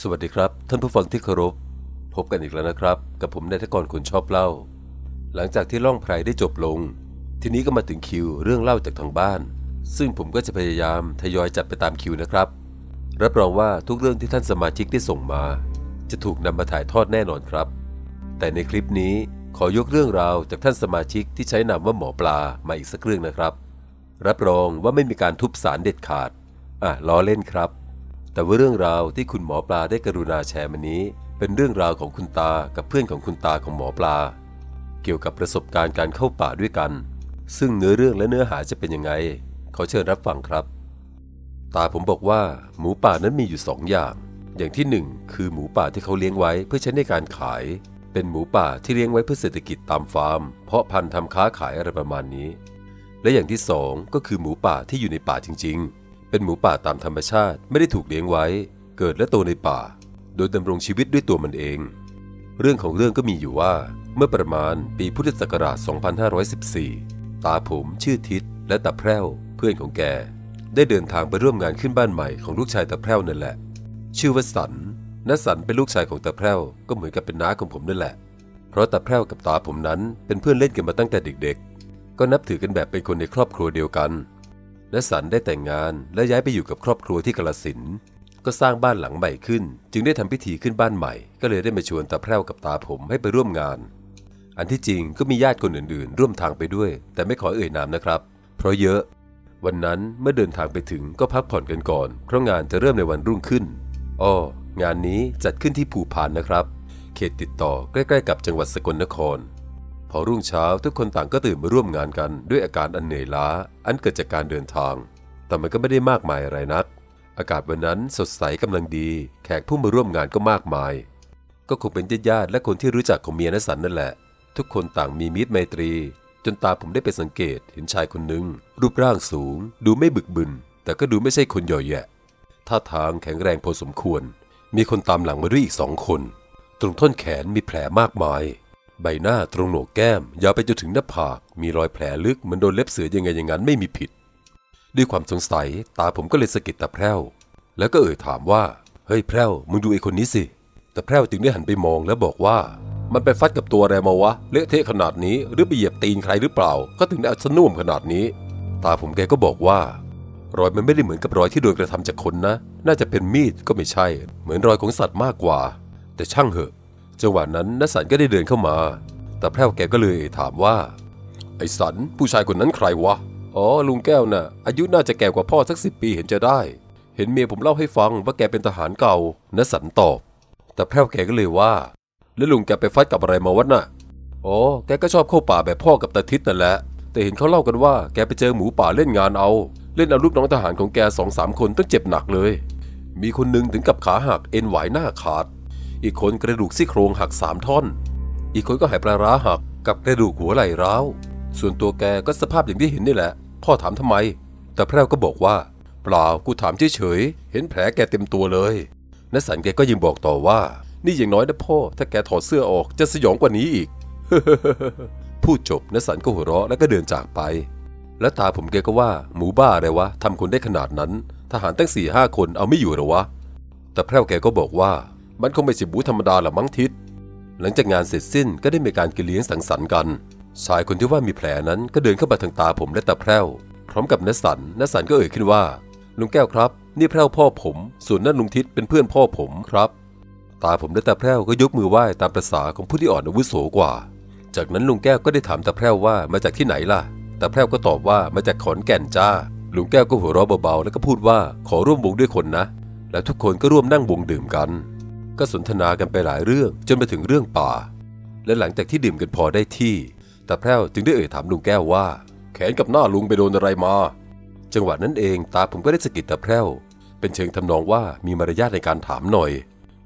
สวัสดีครับ ท่านผู้ฟังที่เคารพ พบกันอีกแล้วนะครับ กับผมนายทกรคนชอบเล่า หลังจากที่ล่องไพรได้จบลง ทีนี้ก็มาถึงคิวเรื่องเล่าจากทางบ้าน ซึ่งผมก็จะพยายามทยอยจัดไปตามคิวนะครับ รับรองว่าทุกเรื่องที่ท่านสมาชิกได้ส่งมา จะถูกนำมาถ่ายทอดแน่นอนครับ แต่ในคลิปนี้ขอยกเรื่องราวจากท่านสมาชิกที่ใช้นามว่าหมอปลามาอีกสักเรื่องนะครับ รับรองว่าไม่มีการทุบสารเด็ดขาดอะล้อเล่นครับ แต่ว่าเรื่องราวที่คุณหมอปลาได้กรุณาแชร์มานี้ เป็นเรื่องราวของคุณตากับเพื่อนของคุณตาของหมอปลา เกี่ยวกับประสบการณ์การเข้าป่าด้วยกัน ซึ่งเนื้อเรื่องและเนื้อหาจะเป็นยังไงขอเชิญรับฟังครับ ตาผมบอกว่า หมูป่านั้นมีอยู่สองอย่าง อย่างที่หนึ่งคือหมูป่าที่เขาเลี้ยงไว้เพื่อใช้ในการขาย เป็นหมูป่าที่เลี้ยงไว้เพื่อเศรษฐกิจตามฟาร์ม เพาะพันธุ์ทำค้าขายอะไรประมาณนี้ และอย่างที่สองก็คือหมูป่าที่อยู่ในป่าจริง ๆ เป็นหมูป่าตามธรรมชาติไม่ได้ถูกเลี้ยงไว้ เกิดและโตในป่า โดยดำรงชีวิตด้วยตัวมันเอง เรื่องของเรื่องก็มีอยู่ว่า เมื่อประมาณปีพุทธศักราช 2514 ตาผมชื่อทิศและตาแพร่วเพื่อนของแก ได้เดินทางไปร่วมงานขึ้นบ้านใหม่ของลูกชายตาแพร่วนั่นแหละ ชื่อว่าสันและสันเป็นลูกชายของตาแพร่วก็เหมือนกับเป็นน้าของผมนั่นแหละ เพราะตาแพร่วกับตาผมนั้นเป็นเพื่อนเล่นกันมาตั้งแต่เด็ก ๆ ก็นับถือกันแบบเป็นคนในครอบครัวเดียวกัน และสันได้แต่งงานและย้ายไปอยู่กับครอบครัวที่กาลสินก็สร้างบ้านหลังใหม่ขึ้น จึงได้ทำพิธีขึ้นบ้านใหม่ ก็เลยได้มาชวนตาแพร่วกับตาผมให้ไปร่วมงาน อันที่จริงก็มีญาติคนอื่นๆ ร่วมทางไปด้วย แต่ไม่ขอเอ่ยนามนะครับ เพราะเยอะ วันนั้นเมื่อเดินทางไปถึงก็พักผ่อนกันก่อน เพราะงานจะเริ่มในวันรุ่งขึ้นอ้องานนี้จัดขึ้นที่ภูพานนะครับ เขตติดต่อใกล้ ๆ กับจังหวัดสกลนคร พอรุ่งเช้าทุกคนต่างก็ตื่นมาร่วมงานกันด้วยอาการอันเหนื่อยล้า อันเกิดจากการเดินทาง แต่มันก็ไม่ได้มากมายอะไรนัก อากาศวันนั้นสดใสกำลังดี แขกผู้มาร่วมงานก็มากมาย ก็คงเป็นญาติและคนที่รู้จักของเมียนสันนั่นแหละ ทุกคนต่างมีมิตรไมตรี จนตาผมได้ไปสังเกตเห็นชายคนหนึ่งรูปร่างสูง ดูไม่บึกบึน แต่ก็ดูไม่ใช่คนหย่อยแยะท่าทางแข็งแรงพอสมควร มีคนตามหลังมาด้วยอีกสองคน ตรงท่อนแขนมีแผลมากมาย ใบหน้าตรงโหนกแก้ม ยาวไปจนถึงหน้าผาก มีรอยแผลลึกเหมือนโดนเล็บเสือยังไงอย่างนั้นไม่มีผิด ด้วยความสงสัยตาผมก็เลยสะกิดตาแพร่วแล้วก็เอ่ยถามว่า เฮ้ยแพร่วมึงดูไอ้คนนี้สิแต่แพร่วจึงได้หันไปมองแล้วบอกว่า มันไปฟัดกับตัวอะไรมาวะเละเทะขนาดนี้หรือไปเหยียบตีนใครหรือเปล่า ก็ถึงได้อัศนุ่มขนาดนี้ ตาผมแกก็บอกว่ารอยมันไม่ได้เหมือนกับรอยที่โดนกระทำจากคนนะ น่าจะเป็นมีดก็ไม่ใช่ เหมือนรอยของสัตว์มากกว่า แต่ช่างเหอะ จังหวะนั้นนสันก็ได้เดินเข้ามา แต่แพร่วแกก็เลยถามว่า ไอ้สันผู้ชายคนนั้นใครวะ อ๋อลุงแก้วน่ะ อายุน่าจะแก่กว่าพ่อสักสิบปีเห็นจะได้ เห็นเมียผมเล่าให้ฟังว่าแกเป็นทหารเก่านสันตอบ แต่แพร่วแกก็เลยว่า แล้วลุงแกไปฟัดกับอะไรมาวะน่ะ อ๋อแกก็ชอบเข้าป่าแบบพ่อกับตาทิศนั่นแหละ แต่เห็นเขาเล่ากันว่าแกไปเจอหมูป่าเล่นงานเอา เล่นเอาลูกน้องทหารของแกสองสามคนต้องเจ็บหนักเลย มีคนหนึ่งถึงกับขาหักเอ็นไหวหน้าขาด อีกคนกระดูกซี่โครงหักสามท่อน อีกคนก็หายปลาร้าหักกับกระดูกหัวไหล่ร้าว ส่วนตัวแกก็สภาพอย่างที่เห็นนี่แหละ พ่อถามทำไม แต่แพร่วก็บอกว่า เปล่ากูถามเฉยๆเห็นแผลแกเต็มตัวเลยนสันแกก็ยังบอกต่อว่า นี่อย่างน้อยนะพ่อ ถ้าแกถอดเสื้อออกจะสยองกว่านี้อีกพูดจบนสันก็หัวเราะแล้วก็เดินจากไป แล้วตาผมแกก็ว่า หมูบ้าอะไรวะทำคนได้ขนาดนั้น ทหารตั้งสี่ห้าคนเอาไม่อยู่หรอวะ แต่แพร่วแกก็บอกว่า มันคงไม่ใช่บูธรรมดาละมั้งทิศหลังจากงานเสร็จสิ้นก็ได้มีการกินเลี้ยงสังสรรค์กัน ชายคนที่ว่ามีแผลนั้นก็เดินเข้ามาทางตาผมและตาแพร่วพร้อมกับนสันนสันก็เอ่ยขึ้นว่า ลุงแก้วครับ นี่แพร่วพ่อผม ส่วนนั่นลุงทิศเป็นเพื่อนพ่อผมครับ ตาผมและตาแพร่วก็ยกมือไหว้ตามประษาของผู้ที่อ่อนอาวุโสกว่า จากนั้นลุงแก้วก็ได้ถามตาแพร่วว่ามาจากที่ไหนล่ะตาแพร่วก็ตอบว่ามาจากขอนแก่นจ้า ลุงแก้วก็หัวเราะเบาๆแล้วก็พูดว่าขอร่วมวงด้วยคนนะ แล้วทุกคนก็ร่วมนั่งวงดื่มกัน ก็สนทนากันไปหลายเรื่องจนมาถึงเรื่องป่า และหลังจากที่ดื่มกันพอได้ที่ตาแพร่วจึงได้เอ่ยถามลุงแก้วว่า แขนกับหน้าลุงไปโดนอะไรมา จังหวะนั้นเองตาผมก็ได้สะกิดตาแพร่วเป็นเชิงทำนองว่ามีมารยาทในการถามหน่อย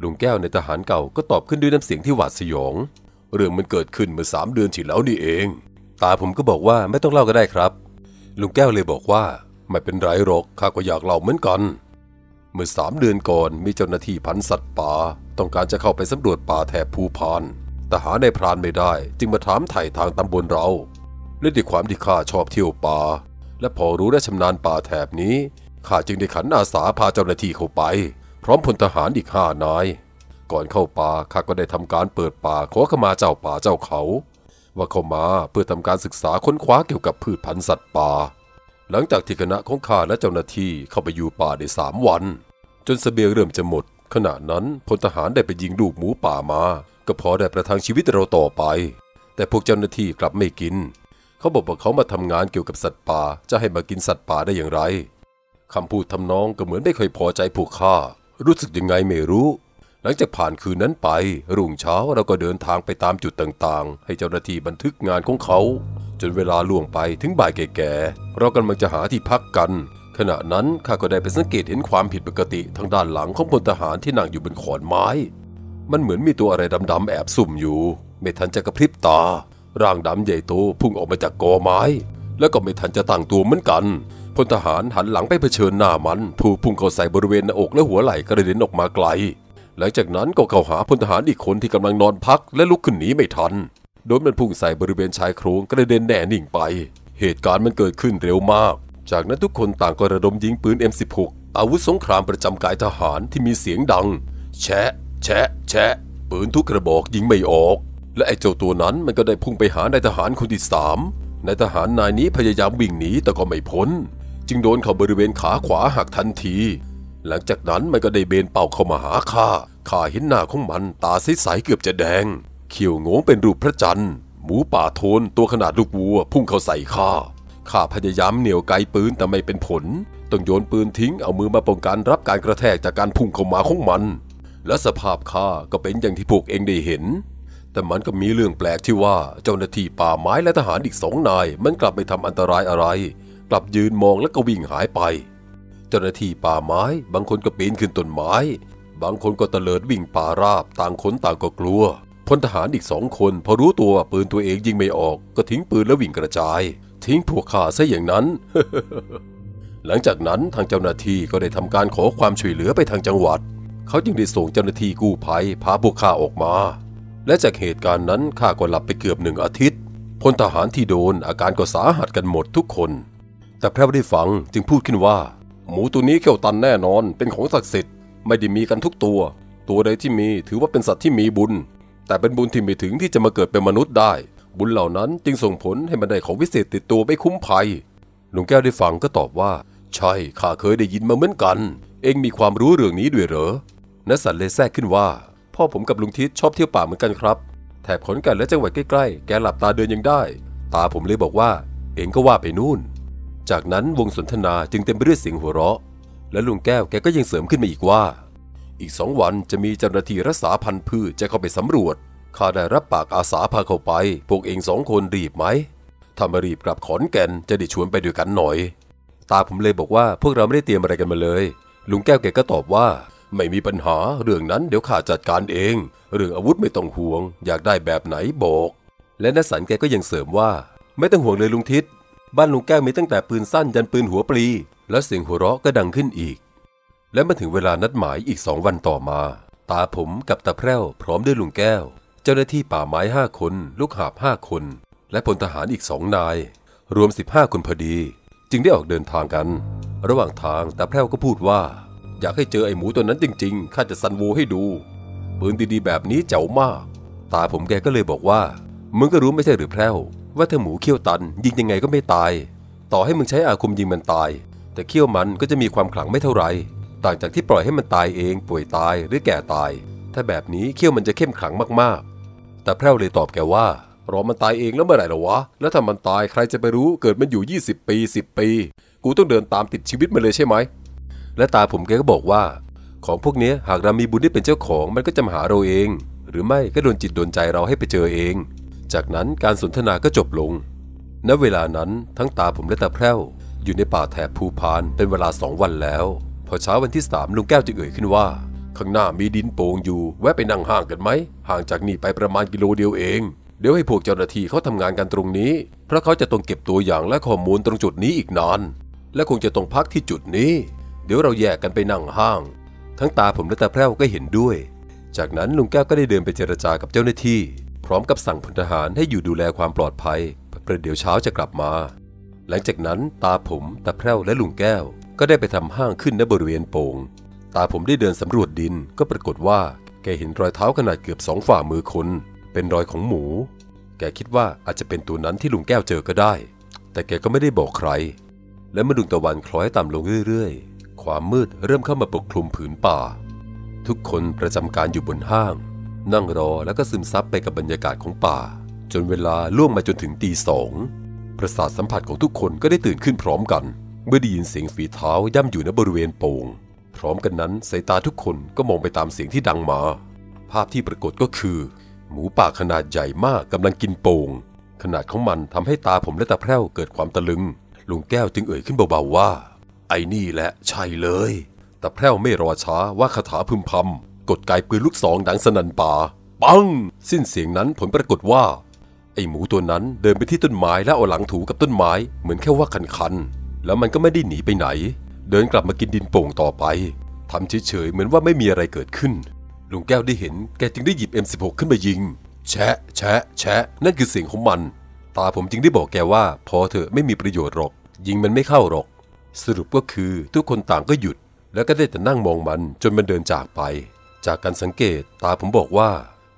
ลุงแก้วในทหารเก่าก็ตอบขึ้นด้วยน้ำเสียงที่หวาดสยอง เรื่องมันเกิดขึ้นเมื่อสามเดือนที่แล้วนี่เอง ตาผมก็บอกว่าไม่ต้องเล่าก็ได้ครับ ลุงแก้วเลยบอกว่าไม่เป็นไรหรอกข้าก็อยากเล่าเหมือนกัน เมื่อสามเดือนก่อนมีเจ้าหน้าที่พันสัตว์ป่า ต้องการจะเข้าไปสำรวจป่าแถบภูพานแต่หาในพรานไม่ได้ จึงมาถามไถ่ทางตำบลเราและด้วยความที่ข้าชอบเที่ยวป่า และพอรู้และชำนาญป่าแถบนี้ข้าจึงได้ขันอาสาพาเจ้าหน้าที่เข้าไป พร้อมพลทหารอีกห้านาย ก่อนเข้าป่าข้าก็ได้ทำการเปิดป่าขอขมาเจ้าป่าเจ้าเขา ว่าเข้ามาเพื่อทำการศึกษาค้นคว้าเกี่ยวกับพืชพันธุ์สัตว์ป่า หลังจากที่คณะของข้าและเจ้าหน้าที่เข้าไปอยู่ป่าได้สามวัน จนสเสบียงเริ่มจะหมด ขณะนั้นพลทหารได้ไปยิงลูกหมูป่ามา ก็พอได้ประทังชีวิตเราต่อไป แต่พวกเจ้าหน้าที่กลับไม่กิน เขาบอกว่าเขามาทำงานเกี่ยวกับสัตว์ป่าจะให้มากินสัตว์ป่าได้อย่างไรคำพูดทำนองก็เหมือนไม่เคยพอใจพวกข้ารู้สึกยังไงไม่รู้ หลังจากผ่านคืนนั้นไป รุ่งเช้าเราก็เดินทางไปตามจุดต่างๆ ให้เจ้าหน้าที่บันทึกงานของเขา จนเวลาล่วงไปถึงบ่ายแก่ๆเรากำลังจะหาที่พักกัน ขณะนั้นข้าก็ได้ไปสังเกตเห็นความผิดปกติทางด้านหลังของพลทหารที่นั่งอยู่บนขอนไม้ มันเหมือนมีตัวอะไรดำๆแอบซุ่มอยู่ ไม่ทันจะกระพริบตา ร่างดำใหญ่โตพุ่งออกมาจากกอไม้ แล้วก็ไม่ทันจะตั้งตัวเหมือนกันพลทหารหันหลังไปเผชิญหน้ามัน ถูกพุ่งเข้าใส่บริเวณหน้าอกและหัวไหล่กระเด็นออกมาไกล หลังจากนั้นก็เข้าหาพลทหารอีกคนที่กำลังนอนพักและลุกขึ้นหนีไม่ทัน โดนมันพุ่งใส่บริเวณชายโครงกระเด็นแน่นิ่งไป เหตุการณ์มันเกิดขึ้นเร็วมาก จากนั้นทุกคนต่างก็ระดมยิงปืน M16 อาวุธสงครามประจำกายทหารที่มีเสียงดัง แชะ แชะ แชะ ปืนทุกกระบอกยิงไม่ออก และไอ้เจ้าตัวนั้นมันก็ได้พุ่งไปหานายทหารคนที่สามนายทหารนายนี้พยายามวิ่งหนีแต่ก็ไม่พ้น จึงโดนเข้าบริเวณขาขวาหักทันที หลังจากนั้นมันก็ได้เบนเป่าเข้ามาหาข้าข้าเห็นหน้าของมันตาใสๆเกือบจะแดงเขียวงงเป็นรูปพระจันทร์ หมูป่าโทนตัวขนาดลูกวัว พุ่งเข้าใส่ข้า ข้าพยายามเหนี่ยวไกปืนแต่ไม่เป็นผล ต้องโยนปืนทิ้งเอามือมาป้องกันรับการกระแทกจากการพุ่งเข้ามาของมัน และสภาพข้าก็เป็นอย่างที่พวกเองได้เห็น แต่มันก็มีเรื่องแปลกที่ว่าเจ้าหน้าที่ป่าไม้และทหารอีกสองนาย มันกลับไม่ทำอันตรายอะไร กลับยืนมองแล้วก็วิ่งหายไป เจ้าหน้าที่ป่าไม้ บางคนก็ปีนขึ้นต้นไม้ บางคนก็เตลิดวิ่งป่าราบต่างคนต่างก็กลัวพลทหารอีกสองคนพอรู้ตัวว่าปืนตัวเองยิงไม่ออกก็ทิ้งปืนแล้ววิ่งกระจาย ทิ้งพวกข้าซะอย่างนั้น หลังจากนั้นทางเจ้าหน้าที่ก็ได้ทำการขอความช่วยเหลือไปทางจังหวัด เขาจึงได้ส่งเจ้าหน้าที่กู้ภัยพาพวกข้าออกมา และจากเหตุการณ์นั้นข้าก็หลับไปเกือบหนึ่งอาทิตย์พลทหารที่โดนอาการก็สาหัสกันหมดทุกคน แต่พระได้ฟังจึงพูดขึ้นว่า หมูตัวนี้เขี้ยวตันแน่นอนเป็นของศักดิ์สิทธิ์ไม่ได้มีกันทุกตัว ตัวใดที่มีถือว่าเป็นสัตว์ที่มีบุญ แต่เป็นบุญที่ไม่ถึงที่จะมาเกิดเป็นมนุษย์ได้ บุญเหล่านั้นจึงส่งผลให้มันได้ของวิเศษติดตัวไม่คุ้มภัยลุงแก้วได้ฟังก็ตอบว่า ใช่ข้าเคยได้ยินมาเหมือนกัน เองมีความรู้เรื่องนี้ด้วยเหรอนัสันเลยแทรกขึ้นว่า พ่อผมกับลุงทิศชอบเที่ยวป่าเหมือนกันครับ แถบขอนแก่นและจังหวัดใกล้ๆ แกหลับตาเดินยังได้ ตาผมเลยบอกว่า เองก็ว่าไปนู่น จากนั้นวงสนทนาจึงเต็มไปด้วยเสียงหัวเราะ และลุงแก้วแกก็ยังเสริมขึ้นมาอีกว่า อีกสองวันจะมีเจ้าหน้าที่รักษาพันธุ์พืชจะเข้าไปสำรวจ ข้าได้รับปากอาสาพาเข้าไป พวกเองสองคนรีบไหม ถ้ามารีบกลับขอนแก่นจะได้ชวนไปด้วยกันหน่อย ตาผมเลยบอกว่าพวกเราไม่ได้เตรียมอะไรกันมาเลย ลุงแก้วแกก็ตอบว่า ไม่มีปัญหาเรื่องนั้นเดี๋ยวข้าจัดการเอง เรื่องอาวุธไม่ต้องห่วง อยากได้แบบไหนบอก และนสันแกก็ยังเสริมว่า ไม่ต้องห่วงเลยลุงทิศบ้านลุงแก้วมีตั้งแต่ปืนสั้นยันปืนหัวปลี และเสียงหัวเราะก็ดังขึ้นอีก และมาถึงเวลานัดหมายอีกสองวันต่อมา ตาผมกับตาแพร่วพร้อมด้วยลุงแก้ว เจ้าหน้าที่ป่าไม้ห้าคน ลูกหาบห้าคน และพลทหารอีกสองนาย รวม 15 คนพอดี จึงได้ออกเดินทางกัน ระหว่างทางตาแพร่วก็พูดว่า อยากให้เจอไอ้หมูตัวนั้นจริงๆข้าจะซันโวให้ดูปืนดีๆแบบนี้เจ๋วมาก ตาผมแกก็เลยบอกว่า มึงก็รู้ไม่ใช่หรือแพร่วว่าถ้าหมูเขี้ยวตัน ยิงยังไงก็ไม่ตาย ต่อให้มึงใช้อาคมยิงมันตาย แต่เขี้ยวมันก็จะมีความขลังไม่เท่าไหร่ต่างจากที่ปล่อยให้มันตายเองป่วยตายหรือแก่ตาย ถ้าแบบนี้เขี้ยวมันจะเข้มขลังมากๆ แต่แพร่วเลยตอบแกว่ารอมันตายเองแล้วเมื่อไหร่หรอวะ แล้วถ้ามันตายใครจะไปรู้เกิดมันอยู่ 20 ปี 10 ปี กูต้องเดินตามติดชีวิตมันเลยใช่ไหม และตาผมแกก็บอกว่า ของพวกนี้หากเรามีบุญที่เป็นเจ้าของมันก็จะมาหาเราเอง หรือไม่ก็โดนจิตโดนใจเราให้ไปเจอเอง จากนั้นการสนทนาก็จบลง ณ เวลานั้นทั้งตาผมและตาแพร่วอยู่ในป่าแถบภูพานเป็นเวลาสองวันแล้ว พอเช้าวันที่สามลุงแก้วจึงเอ่ยขึ้นว่า ข้างหน้ามีดินโป่งอยู่ แวะไปนั่งห้างกันไหม ห่างจากนี่ไปประมาณกิโลเดียวเอง เดี๋ยวให้พวกเจ้าหน้าที่เขาทำงานกันตรงนี้ เพราะเขาจะต้องเก็บตัวอย่างและข้อมูลตรงจุดนี้อีกนาน และคงจะต้องพักที่จุดนี้ เดี๋ยวเราแยกกันไปนั่งห้าง ทั้งตาผมและตาแพร่วก็เห็นด้วย จากนั้นลุงแก้วก็ได้เดินไปเจรจากับเจ้าหน้าที่ พร้อมกับสั่งพลทหารให้อยู่ดูแลความปลอดภัยประเดี๋ยวเช้าจะกลับมา หลังจากนั้นตาผมตาแพร่วและลุงแก้วก็ได้ไปทำห้างขึ้นณบริเวณโป่ง ตาผมได้เดินสำรวจดินก็ปรากฏว่า แกเห็นรอยเท้าขนาดเกือบสองฝ่ามือคน เป็นรอยของหมู แกคิดว่าอาจจะเป็นตัวนั้นที่ลุงแก้วเจอก็ได้ แต่แกก็ไม่ได้บอกใคร และเมื่อดวงตะวันคล้อยต่ำลงเรื่อยๆ ความมืดเริ่มเข้ามาปกคลุมผืนป่า ทุกคนประจำการอยู่บนห้าง นั่งรอแล้วก็ซึมซับไปกับบรรยากาศของป่า จนเวลาล่วงมาจนถึงตีสองประสาทสัมผัสของทุกคนก็ได้ตื่นขึ้นพร้อมกัน เมื่อได้ยินเสียงฝีเท้าย่ำอยู่ณบริเวณโป่ง พร้อมกันนั้นสายตาทุกคนก็มองไปตามเสียงที่ดังมา ภาพที่ปรากฏก็คือ หมูป่าขนาดใหญ่มากกำลังกินโป่งขนาดของมันทำให้ตาผมและตาแพร่วเกิดความตะลึงลุงแก้วจึงเอ่ยขึ้นเบาๆว่า ไอ้นี่แหละใช่เลยตาแพร่วไม่รอช้าว่าคาถาพึมพำกดไกปืนลูกสองดังสนั่นป่า ปัง สิ้นเสียงนั้นผลปรากฏว่า ไอ้หมูตัวนั้นเดินไปที่ต้นไม้และเอาหลังถูกับต้นไม้เหมือนแค่ว่าคันๆแล้วมันก็ไม่ได้หนีไปไหน เดินกลับมากินดินโป่งต่อไปทำเฉยๆเหมือนว่าไม่มีอะไรเกิดขึ้นลุงแก้วได้เห็นแกจึงได้หยิบ M16 ขึ้นมายิง แชะ แชะ แชะ นั่นคือเสียงของมัน ตาผมจึงได้บอกแกว่า พอเถอะไม่มีประโยชน์หรอก ยิงมันไม่เข้าหรอก สรุปก็คือทุกคนต่างก็หยุด แล้วก็ได้แต่นั่งมองมันจนมันเดินจากไป จากการสังเกตตาผมบอกว่า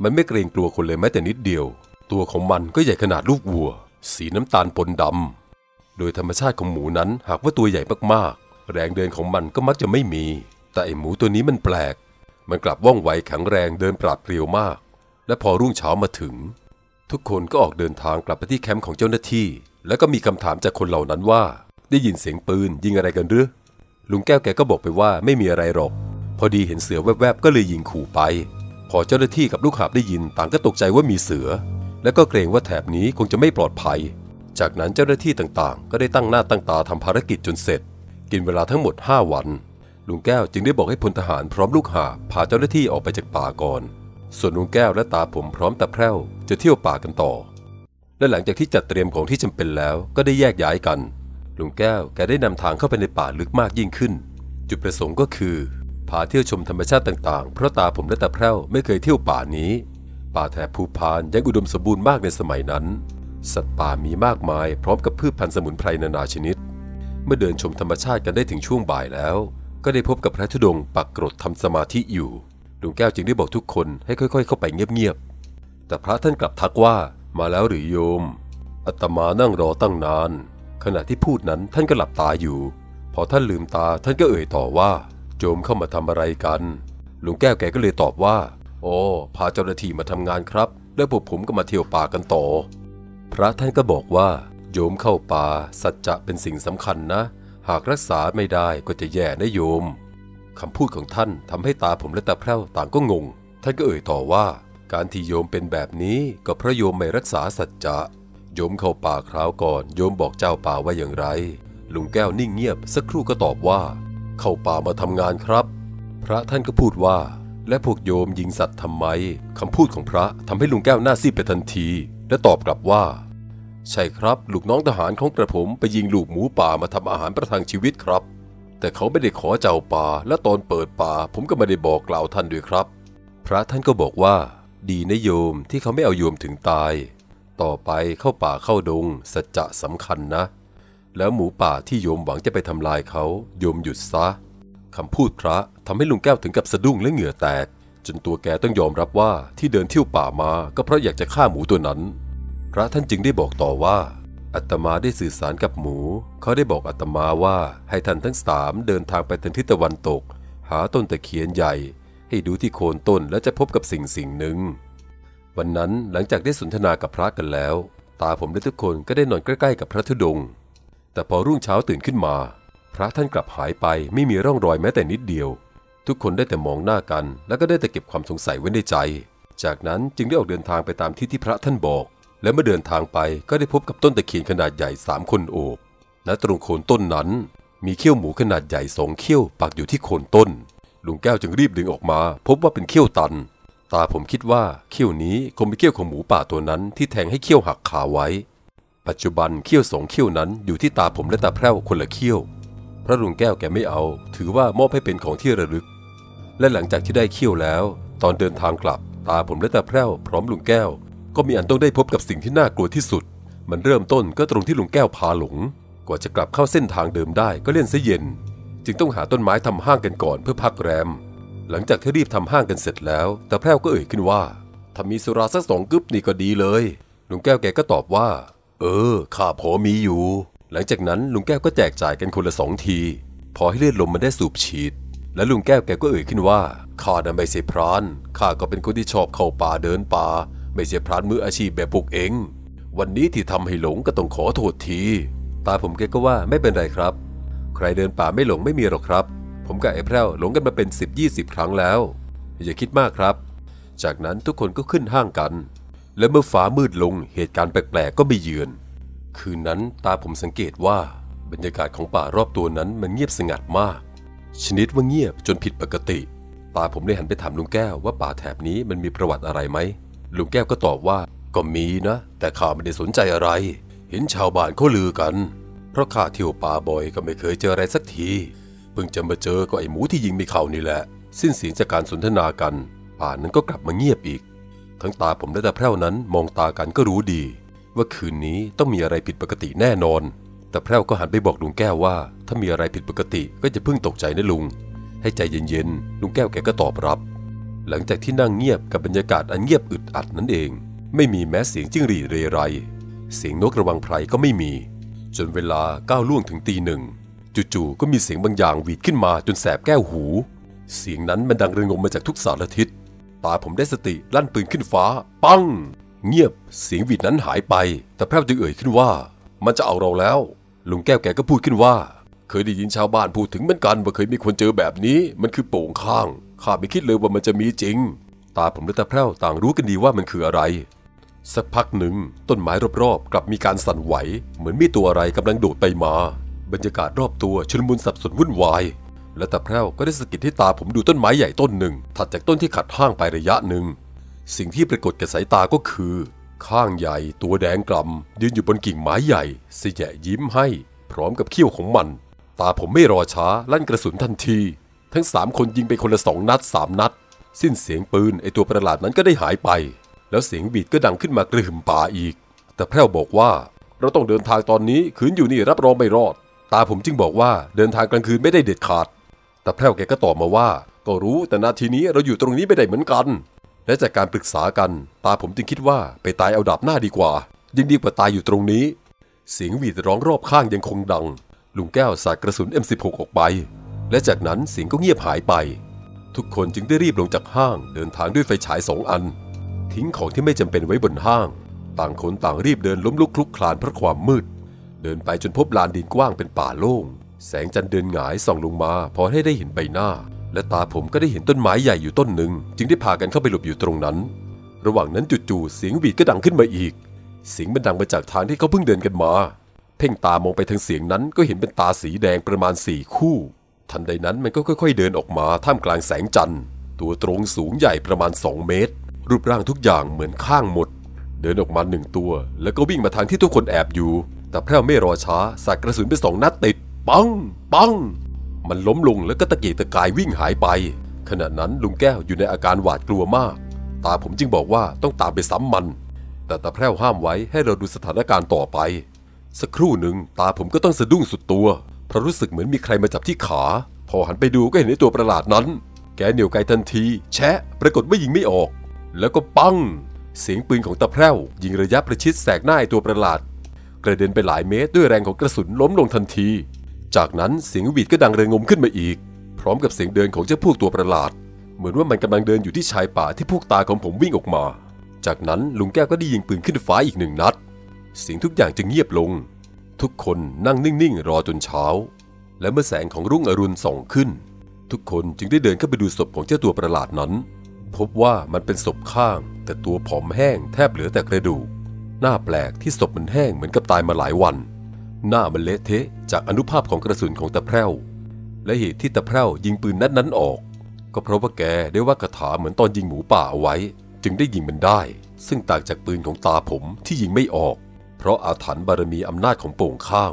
มันไม่เกรงกลัวคนเลยแม้แต่นิดเดียว ตัวของมันก็ใหญ่ขนาดลูกวัว สีน้ำตาลปนดำโดยธรรมชาติของหมูนั้นหากว่าตัวใหญ่มากๆ แรงเดินของมันก็มักจะไม่มี แต่ไอหมูตัวนี้มันแปลก มันกลับว่องไวแข็งแรงเดินปราดเปรียวมาก และพอรุ่งเช้ามาถึง ทุกคนก็ออกเดินทางกลับไปที่แคมป์ของเจ้าหน้าที่ แล้วก็มีคำถามจากคนเหล่านั้นว่า ได้ยินเสียงปืนยิงอะไรกันหรือลุงแก้วแกก็บอกไปว่าไม่มีอะไรหรอก พอดีเห็นเสือแวบๆ ก็เลยยิงขู่ไป พอเจ้าหน้าที่กับลูกหาบได้ยินต่างก็ตกใจว่ามีเสือ และก็เกรงว่าแถบนี้คงจะไม่ปลอดภัย จากนั้นเจ้าหน้าที่ต่างๆ ก็ได้ตั้งหน้าตั้งตาทำภารกิจจนเสร็จ กินเวลาทั้งหมด 5 วัน ลุงแก้วจึงได้บอกให้พลทหารพร้อมลูกหาพาเจ้าหน้าที่ออกไปจากป่าก่อน ส่วนลุงแก้วและตาผมพร้อมตาแพร่วจะเที่ยวป่ากันต่อ และหลังจากที่จัดเตรียมของที่จำเป็นแล้วก็ได้แยกย้ายกัน ลุงแก้วแกได้นำทางเข้าไปในป่าลึกมากยิ่งขึ้น จุดประสงค์ก็คือ พาเที่ยวชมธรรมชาติต่างๆ เพราะตาผมและตาแพร่วไม่เคยเที่ยวป่านี้ ป่าแถบภูพานยังอุดมสมบูรณ์มากในสมัยนั้น สัตว์ป่ามีมากมายพร้อมกับพืชพันธุ์สมุนไพรนานาชนิด มื่อเดินชมธรรมชาติกันได้ถึงช่วงบ่ายแล้ว ก็ได้พบกับพระธุดงค์ปักกรดทำสมาธิอยู่ลุงแก้วจึงได้บอกทุกคนให้ค่อย ๆ เข้าไปเงียบๆแต่พระท่านกลับทักว่ามาแล้วหรือโยมอาตมานั่งรอตั้งนาน ขณะที่พูดนั้นท่านก็หลับตาอยู่ พอท่านลืมตาท่านก็เอ่ยต่อว่า โจมเข้ามาทำอะไรกันลุงแก้วแกก็เลยตอบว่าโอ้พาเจ้าหน้าที่มาทำงานครับ แล้วพวกผมก็มาเที่ยวป่ากันต่อ พระท่านก็บอกว่า โยมเข้าป่าสัจจะเป็นสิ่งสำคัญนะ หากรักษาไม่ได้ก็จะแย่นะโยมคำพูดของท่านทำให้ตาผมและตาแพร่วต่างก็งง ท่านก็เอ่ยต่อว่า การที่โยมเป็นแบบนี้ก็เพราะโยมไม่รักษาสัจจะโยมเข้าป่าคราวก่อน โยมบอกเจ้าป่าว่าอย่างไร ลุงแก้วนิ่งเงียบสักครู่ก็ตอบว่า เข้าป่ามาทำงานครับ พระท่านก็พูดว่า และพวกโยมยิงสัตว์ทำไมคำพูดของพระทำให้ลุงแก้วหน้าซีดไปทันที และตอบกลับว่า ใช่ครับ ลูกน้องทหารของกระผมไปยิงลูกหมูป่ามาทำอาหารประทังชีวิตครับ แต่เขาไม่ได้ขอเจ้าป่า และตอนเปิดป่า ผมก็ไม่ได้บอกกล่าวท่านด้วยครับ พระท่านก็บอกว่า ดีนะโยมที่เขาไม่เอาโยมถึงตาย ต่อไปเข้าป่าเข้าดง สัจจะสำคัญนะ แล้วหมูป่าที่โยมหวังจะไปทำลายเขาโยมหยุดซะคำพูดพระทำให้ลุงแก้วถึงกับสะดุ้งและเหงื่อแตก จนตัวแกต้องยอมรับว่าที่เดินเที่ยวป่ามาก็เพราะอยากจะฆ่าหมูตัวนั้น พระท่านจึงได้บอกต่อว่าอาตมาได้สื่อสารกับหมู เขาได้บอกอาตมาว่าให้ท่านทั้งสามเดินทางไปทางทิศตะวันตก หาต้นตะเคียนใหญ่ ให้ดูที่โคนต้นและจะพบกับสิ่งสิ่งหนึ่ง วันนั้นหลังจากได้สนทนากับพระกันแล้ว ตาผมและทุกคนก็ได้นอนใกล้ๆกับพระธุดงค์แต่พอรุ่งเช้าตื่นขึ้นมา พระท่านกลับหายไปไม่มีร่องรอยแม้แต่นิดเดียว ทุกคนได้แต่มองหน้ากัน แล้วก็ได้แต่เก็บความสงสัยไว้ในใจ จากนั้นจึงได้ออกเดินทางไปตามที่ที่พระท่านบอก และเมื่อเดินทางไปก็ได้พบกับต้นตะเคียนขนาดใหญ่สามคนโอบณตรงโคนต้นนั้น มีเขี้ยวหมูขนาดใหญ่สองเขี้ยวปักอยู่ที่โคนต้น ลุงแก้วจึงรีบดึงออกมา พบว่าเป็นเขี้ยวตัน ตาผมคิดว่าเขี้ยวนี้คงเป็นเขี้ยวของหมูป่าตัวนั้นที่แทงให้เขี้ยวหักขาไว้ ปัจจุบันเขี้ยวสองเขี้ยวนั้นอยู่ที่ตาผมและตาแพร่วคนละเขี้ยว พระลุงแก้วแกไม่เอา ถือว่ามอบให้เป็นของที่ระลึก และหลังจากที่ได้เขี้ยวแล้ว ตอนเดินทางกลับตาผมและตาแพร่วพร้อมลุงแก้ว ก็มีอันต้องได้พบกับสิ่งที่น่ากลัวที่สุด มันเริ่มต้นก็ตรงที่ลุงแก้วพาหลง กว่าจะกลับเข้าเส้นทางเดิมได้ก็เล่นซะเย็น จึงต้องหาต้นไม้ทำห้างกันก่อนเพื่อพักแรม หลังจากที่รีบทำห้างกันเสร็จแล้วตาแพรวก็เอ่ยขึ้นว่าถ้ามีสุราสักสองกึ๊บนี่ก็ดีเลยลุงแก้วแกก็ตอบว่า เออข้าพอมีอยู่ หลังจากนั้นลุงแก้วก็แจกจ่ายกันคนละสองที พอให้เลือดลมมันได้สูบฉีด และลุงแก้วแกก็เอ่ยขึ้นว่าข้าน่ะไม่ใช่พรานข้าก็เป็นคนที่ชอบเข้าป่าเดินป่า ไม่ใช่พรานมืออาชีพแบบพวกเองวันนี้ที่ทำให้หลงก็ต้องขอโทษที ตาผมแกก็ว่าไม่เป็นไรครับ ใครเดินป่าไม่หลงไม่มีหรอกครับ ผมกับไอ้แพร่วหลงกันมาเป็น 10 20 ครั้งแล้ว อย่าคิดมากครับ จากนั้นทุกคนก็ขึ้นห้างกัน และเมื่อฟ้ามืดลงเหตุการณ์แปลกๆก็ไปเยือน คืนนั้นตาผมสังเกตว่าบรรยากาศของป่ารอบตัวนั้นมันเงียบสงัดมาก ชนิดว่าเงียบจนผิดปกติ ตาผมเลยหันไปถามลุงแก้วว่าป่าแถบนี้มันมีประวัติอะไรไหม ลุงแก้วก็ตอบว่าก็มีนะ แต่ข้าไม่ได้สนใจอะไร เห็นชาวบ้านเขาลือกัน เพราะข้าเที่ยวป่าบ่อยก็ไม่เคยเจออะไรสักที เพิ่งจะมาเจอก็ไอ้หมูที่ยิงไม่เข้านี่แหละ สิ้นเสียงจากการสนทนากัน ป่านั้นก็กลับมาเงียบอีก ทั้งตาผมและตาแพร่วนั้นมองตากันก็รู้ดี ว่าคืนนี้ต้องมีอะไรผิดปกติแน่นอน แต่แพร่วก็หันไปบอกลุงแก้วว่า ถ้ามีอะไรผิดปกติก็จะพิ่งตกใจนะลุง ให้ใจเย็นๆลุงแก้วแกก็ตอบรับ หลังจากที่นั่งเงียบกับบรรยากาศอันเงียบอึดอัดนั่นเอง ไม่มีแม้เสียงจิ้งหรีดเรไร เสียงนกระวังไพรก็ไม่มี จนเวลาก้าวล่วงถึงตีหนึ่งจู่ๆก็มีเสียงบางอย่างหวีดขึ้นมาจนแสบแก้วหู เสียงนั้นมันดังระงมมาจากทุกสารทิศตาผมได้สติลั่นปืนขึ้นฟ้า ปัง เงียบเสียงหวีดนั้นหายไป แต่แพร่วจึงเอ่ยขึ้นว่า มันจะเอาเราแล้วลุงแก้วแกก็พูดขึ้นว่า เคยได้ยินชาวบ้านพูดถึงเหมือนกันว่าเคยมีคนเจอแบบนี้มันคือโป่งข้าง ข้าไม่คิดเลยว่ามันจะมีจริง ตาผมและตาแพร่วต่างรู้กันดีว่ามันคืออะไร สักพักหนึ่งต้นไม้รอบๆ กลับมีการสั่นไหว เหมือนมีตัวอะไรกำลังโดดไปมา บรรยากาศรอบตัวชุลมุนสับสนวุ่นวาย และตาแพร่วก็ได้สะกิดให้ตาผมดูต้นไม้ใหญ่ต้นหนึ่ง ถัดจากต้นที่ขัดห้างไประยะหนึ่ง สิ่งที่ปรากฏแก่สายตาก็คือ ข้างใหญ่ตัวแดงกล่ำยืนอยู่บนกิ่งไม้ใหญ่เสยแยยิ้มให้ พร้อมกับเขี้ยวของมัน ตาผมไม่รอช้าลั่นกระสุนทันที ทั้งสามคนยิงไปคนละสองนัดสามนัด สิ้นเสียงปืนไอตัวประหลาดนั้นก็ได้หายไป แล้วเสียงบีดก็ดังขึ้นมากระหึ่มป่าอีก แต่แพร่วบอกว่าเราต้องเดินทางตอนนี้ขืนอยู่นี่รับรองไม่รอด ตาผมจึงบอกว่าเดินทางกลางคืนไม่ได้เด็ดขาด แต่แพร่วแกก็ตอบมาว่า ก็รู้แต่นาทีนี้เราอยู่ตรงนี้ไม่ได้เหมือนกัน และจากการปรึกษากัน ตาผมจึงคิดว่าไปตายเอาดับหน้าดีกว่า ยิ่งดีกว่าตายอยู่ตรงนี้ เสียงหวีดร้องรอบข้างยังคงดัง ลุงแก้วสาดกระสุน M16 ออกไป และจากนั้นเสียงก็เงียบหายไป ทุกคนจึงได้รีบลงจากห้างเดินทางด้วยไฟฉายสองอัน ทิ้งของที่ไม่จำเป็นไว้บนห้าง ต่างคนต่างรีบเดินล้มลุกคลุกคลานเพราะความมืด เดินไปจนพบลานดินกว้างเป็นป่าโล่ง แสงจันทร์เดินหงายส่องลงมา พอให้ได้เห็นใบหน้า และตาผมก็ได้เห็นต้นไม้ใหญ่อยู่ต้นหนึ่ง จึงได้พากันเข้าไปหลบอยู่ตรงนั้น ระหว่างนั้นจู่ๆเสียงหวีดก็ดังขึ้นมาอีก เสียงมันดังมาจากทางที่เขาเพิ่งเดินกันมา เพ่งตามองไปทางเสียงนั้นก็เห็นเป็นตาสีแดงประมาณสี่คู่ ทันใดนั้นมันก็ค่อย ๆ เดินออกมาท่ามกลางแสงจันทร์ตัวตรงสูงใหญ่ประมาณ 2 เมตร รูปร่างทุกอย่างเหมือนข้างหมด เดินออกมาหนึ่งตัว แล้วก็วิ่งมาทางที่ทุกคนแอบอยู่ แต่แพร่วไม่รอช้าสาดกระสุนไปสองนัดติด ปัง ปัง มันล้มลงแล้วก็ตะเกียกตะกายวิ่งหายไป ขณะนั้นลุงแก้วอยู่ในอาการหวาดกลัวมาก ตาผมจึงบอกว่าต้องตามไปซ้ำมัน แต่ตาแพร่วห้ามไว้ให้เราดูสถานการณ์ต่อไป สักครู่หนึ่งตาผมก็ต้องสะดุ้งสุดตัว เพราะรู้สึกเหมือนมีใครมาจับที่ขา พอหันไปดูก็เห็นไอ้ตัวประหลาดนั้น แกเหนียวไกทันที แชะ ปรากฏว่ายิงไม่ออก แล้วก็ปัง เสียงปืนของตาแพร่วยิงระยะประชิดแสกหน้าไอ้ตัวประหลาด กระเด็นไปหลายเมตรด้วยแรงของกระสุนล้มลงทันที จากนั้นเสียงหวีดก็ดังระงมขึ้นมาอีก พร้อมกับเสียงเดินของเจ้าพวกตัวประหลาด เหมือนว่ามันกำลังเดินอยู่ที่ชายป่าที่พวกตาของผมวิ่งออกมา จากนั้นลุงแก้วก็ได้ยิงปืนขึ้นฟ้าอีกหนึ่งนัดเสียงทุกอย่างจึงเงียบลง ทุกคนนั่งนิ่งๆ รอจนเช้า และเมื่อแสงของรุ่งอรุณส่องขึ้น ทุกคนจึงได้เดินเข้าไปดูศพของเจ้าตัวประหลาดนั้น พบว่ามันเป็นศพข้าง แต่ตัวผอมแห้งแทบเหลือแต่กระดูกหน้าแปลกที่ศพมันแห้งเหมือนกับตายมาหลายวัน หน้ามันเละเทะจากอนุภาพของกระสุนของตะแพร่และเหตุที่ตะแพร่ยิงปืนนัดนั้นออก ก็เพราะว่าแกได้ว่าคาถาเหมือนตอนยิงหมูป่าเอาไว้ จึงได้ยิงมันได้ ซึ่งต่างจากปืนของตาผมที่ยิงไม่ออก เพราะอาถรรพ์บารมีอำนาจของโป่งข้าง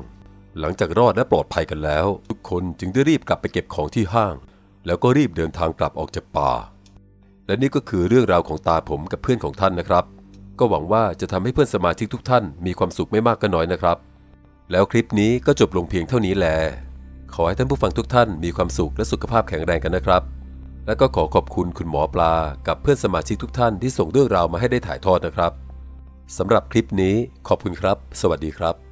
หลังจากรอดและปลอดภัยกันแล้ว ทุกคนจึงได้รีบกลับไปเก็บของที่ห้าง แล้วก็รีบเดินทางกลับออกจากป่า และนี่ก็คือเรื่องราวของตาผมกับเพื่อนของท่านนะครับ ก็หวังว่าจะทำให้เพื่อนสมาชิกทุกท่านมีความสุขไม่มากก็น้อยนะครับ แล้วคลิปนี้ก็จบลงเพียงเท่านี้แหละขอให้ท่านผู้ฟังทุกท่านมีความสุขและสุขภาพแข็งแรงกันนะครับ และก็ขอขอบคุณคุณหมอปลา กับเพื่อนสมาชิกทุกท่านที่ส่งเรื่องราวมาให้ได้ถ่ายทอดนะครับ สำหรับคลิปนี้ขอบคุณครับ สวัสดีครับ